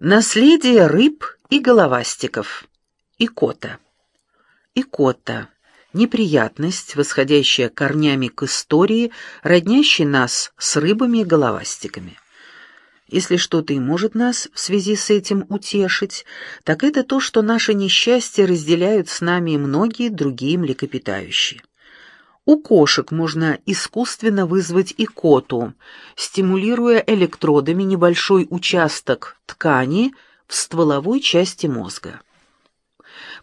Наследие рыб и головастиков. Икота. Икота. Неприятность, восходящая корнями к истории, роднящей нас с рыбами и головастиками. Если что-то и может нас в связи с этим утешить, так это то, что наше несчастье разделяют с нами многие другие млекопитающие. У кошек можно искусственно вызвать икоту, стимулируя электродами небольшой участок ткани в стволовой части мозга.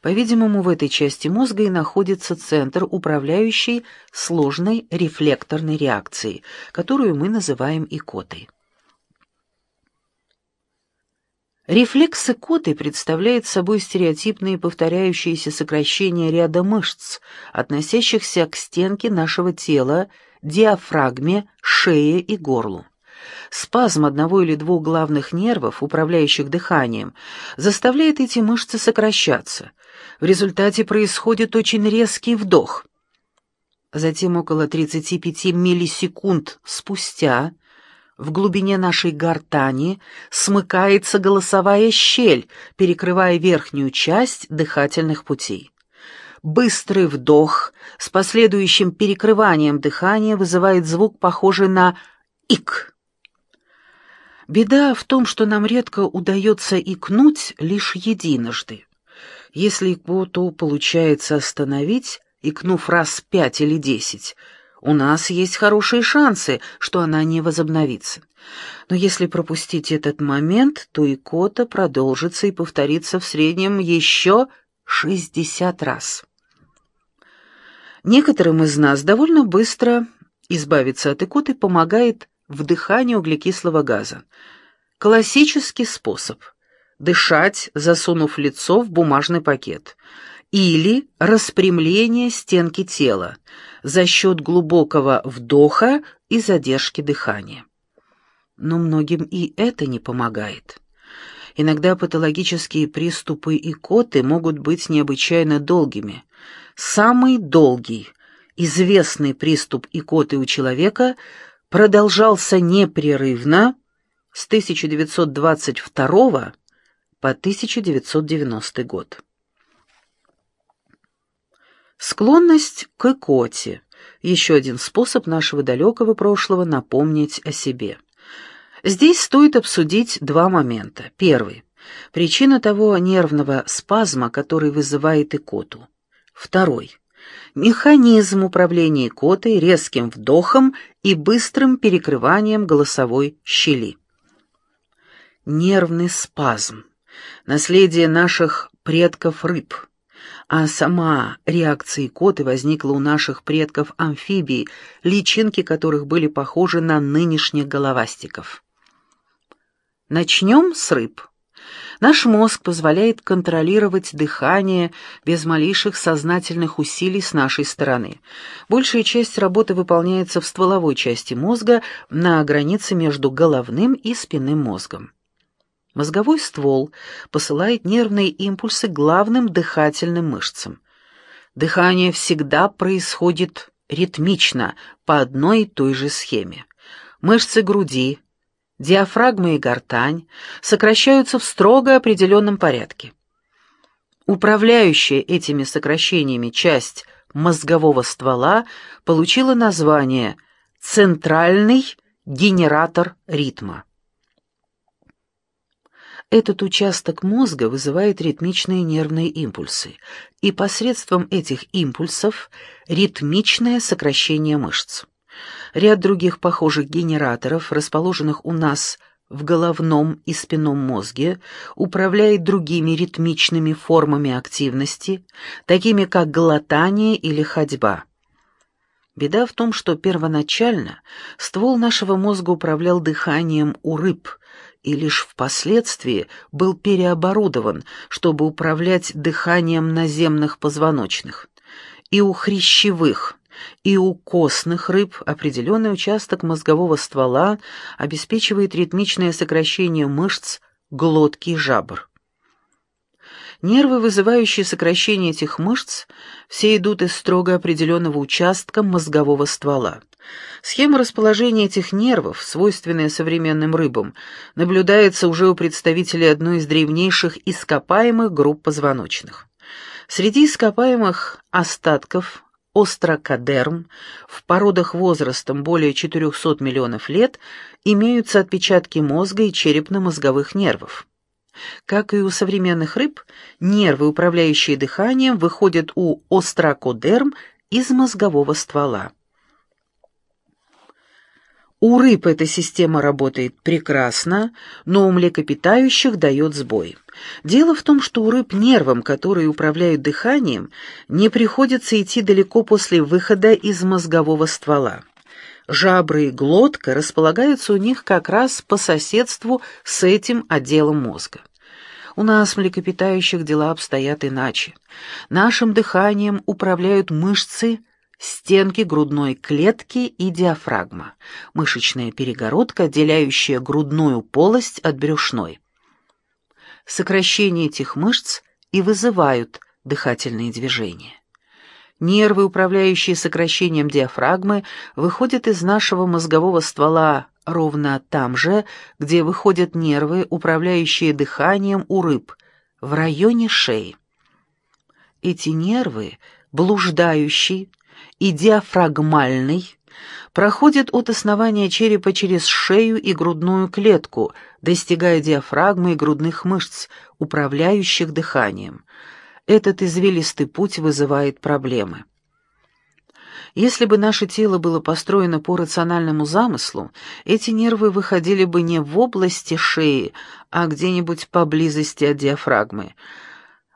По-видимому, в этой части мозга и находится центр, управляющий сложной рефлекторной реакцией, которую мы называем икотой. Рефлекс икоты представляет собой стереотипные повторяющиеся сокращения ряда мышц, относящихся к стенке нашего тела, диафрагме, шее и горлу. Спазм одного или двух главных нервов, управляющих дыханием, заставляет эти мышцы сокращаться. В результате происходит очень резкий вдох. Затем около 35 миллисекунд спустя в глубине нашей гортани смыкается голосовая щель, перекрывая верхнюю часть дыхательных путей. Быстрый вдох с последующим перекрыванием дыхания вызывает звук, похожий на «ик». Беда в том, что нам редко удается икнуть лишь единожды. Если икоту получается остановить, икнув раз пять или десять, у нас есть хорошие шансы, что она не возобновится. Но если пропустить этот момент, то икота продолжится и повторится в среднем еще 60 раз. Некоторым из нас довольно быстро избавиться от икоты помогает вдыхание углекислого газа. Классический способ – дышать, засунув лицо в бумажный пакет – или распрямление стенки тела за счет глубокого вдоха и задержки дыхания. Но многим и это не помогает. Иногда патологические приступы икоты могут быть необычайно долгими. Самый долгий, известный приступ икоты у человека продолжался непрерывно с 1922 по 1990 год. Склонность к икоте – еще один способ нашего далекого прошлого напомнить о себе. Здесь стоит обсудить два момента. Первый – причина того нервного спазма, который вызывает икоту. Второй – механизм управления икотой резким вдохом и быстрым перекрыванием голосовой щели. Нервный спазм – наследие наших предков рыб – а сама реакция икоты возникла у наших предков амфибий, личинки которых были похожи на нынешних головастиков. Начнем с рыб. Наш мозг позволяет контролировать дыхание без малейших сознательных усилий с нашей стороны. Большая часть работы выполняется в стволовой части мозга на границе между головным и спинным мозгом. Мозговой ствол посылает нервные импульсы главным дыхательным мышцам. Дыхание всегда происходит ритмично, по одной и той же схеме. Мышцы груди, диафрагма и гортань сокращаются в строго определенном порядке. Управляющая этими сокращениями часть мозгового ствола получила название «центральный генератор ритма». Этот участок мозга вызывает ритмичные нервные импульсы, и посредством этих импульсов ритмичное сокращение мышц. Ряд других похожих генераторов, расположенных у нас в головном и спинном мозге, управляет другими ритмичными формами активности, такими как глотание или ходьба. Беда в том, что первоначально ствол нашего мозга управлял дыханием у рыб – и лишь впоследствии был переоборудован, чтобы управлять дыханием наземных позвоночных. И у хрящевых, и у костных рыб определенный участок мозгового ствола обеспечивает ритмичное сокращение мышц глотки и жабр. Нервы, вызывающие сокращение этих мышц, все идут из строго определенного участка мозгового ствола. Схема расположения этих нервов, свойственная современным рыбам, наблюдается уже у представителей одной из древнейших ископаемых групп позвоночных. Среди ископаемых остатков острокодерм в породах возрастом более 400 миллионов лет имеются отпечатки мозга и черепно-мозговых нервов. Как и у современных рыб, нервы, управляющие дыханием, выходят у острокодерм из мозгового ствола. У рыб эта система работает прекрасно, но у млекопитающих дает сбой. Дело в том, что у рыб нервам, которые управляют дыханием, не приходится идти далеко после выхода из мозгового ствола. Жабры и глотка располагаются у них как раз по соседству с этим отделом мозга. У нас, млекопитающих, дела обстоят иначе. Нашим дыханием управляют мышцы стенки грудной клетки и диафрагма, мышечная перегородка, отделяющая грудную полость от брюшной. Сокращение этих мышц и вызывают дыхательные движения. Нервы, управляющие сокращением диафрагмы, выходят из нашего мозгового ствола ровно там же, где выходят нервы, управляющие дыханием у рыб, в районе шеи. Эти нервы, блуждающие, и диафрагмальный проходит от основания черепа через шею и грудную клетку, достигая диафрагмы и грудных мышц, управляющих дыханием. Этот извилистый путь вызывает проблемы. Если бы наше тело было построено по рациональному замыслу, эти нервы выходили бы не в области шеи, а где-нибудь поблизости от диафрагмы –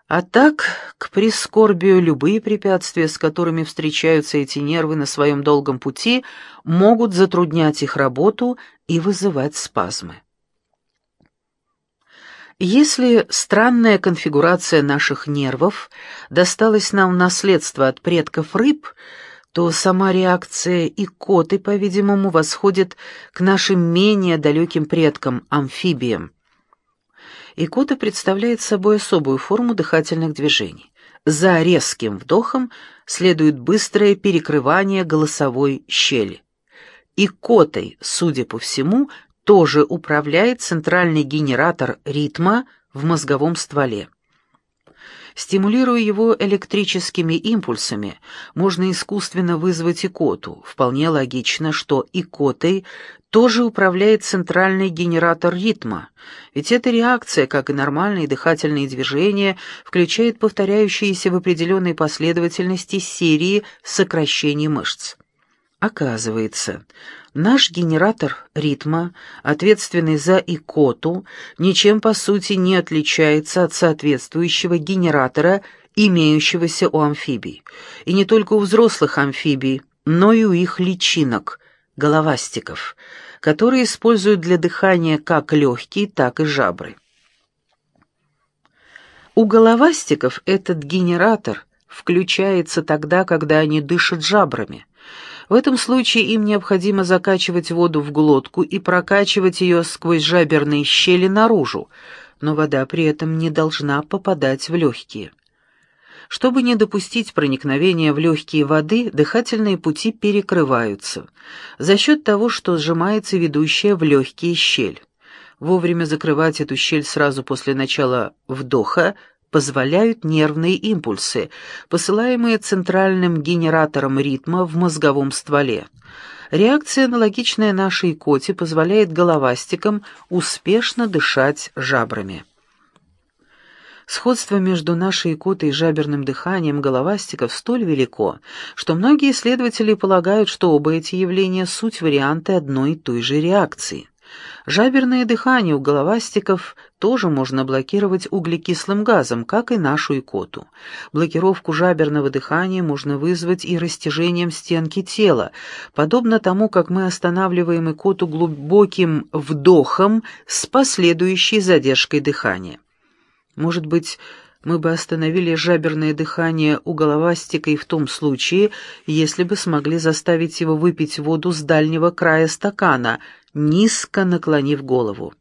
а так, к прискорбию, любые препятствия, с которыми встречаются эти нервы на своем долгом пути, могут затруднять их работу и вызывать спазмы. Если странная конфигурация наших нервов досталась нам в наследство от предков рыб, то сама реакция икоты, по-видимому, восходит к нашим менее далеким предкам, амфибиям. Икота представляет собой особую форму дыхательных движений. За резким вдохом следует быстрое перекрывание голосовой щели. Икотой, судя по всему, тоже управляет центральный генератор ритма в мозговом стволе. Стимулируя его электрическими импульсами, можно искусственно вызвать икоту. Вполне логично, что икотой тоже управляет центральный генератор ритма, ведь эта реакция, как и нормальные дыхательные движения, включает повторяющиеся в определенной последовательности серии сокращений мышц. Оказывается, наш генератор ритма, ответственный за икоту, ничем по сути не отличается от соответствующего генератора, имеющегося у амфибий. И не только у взрослых амфибий, но и у их личинок, головастиков, которые используют для дыхания как легкие, так и жабры. У головастиков этот генератор включается тогда, когда они дышат жабрами. В этом случае им необходимо закачивать воду в глотку и прокачивать ее сквозь жаберные щели наружу, но вода при этом не должна попадать в легкие. Чтобы не допустить проникновения в легкие воды, дыхательные пути перекрываются за счет того, что сжимается ведущая в легкие щель. Вовремя закрывать эту щель сразу после начала вдоха позволяют нервные импульсы, посылаемые центральным генератором ритма в мозговом стволе. Реакция, аналогичная нашей коте, позволяет головастикам успешно дышать жабрами. Сходство между нашей икотой и жаберным дыханием головастиков столь велико, что многие исследователи полагают, что оба эти явления — суть варианты одной и той же реакции. Жаберное дыхание у головастиков тоже можно блокировать углекислым газом, как и нашу икоту. Блокировку жаберного дыхания можно вызвать и растяжением стенки тела, подобно тому, как мы останавливаем икоту глубоким вдохом с последующей задержкой дыхания. Может быть, мы бы остановили жаберное дыхание у головастика и в том случае, если бы смогли заставить его выпить воду с дальнего края стакана, низко наклонив голову.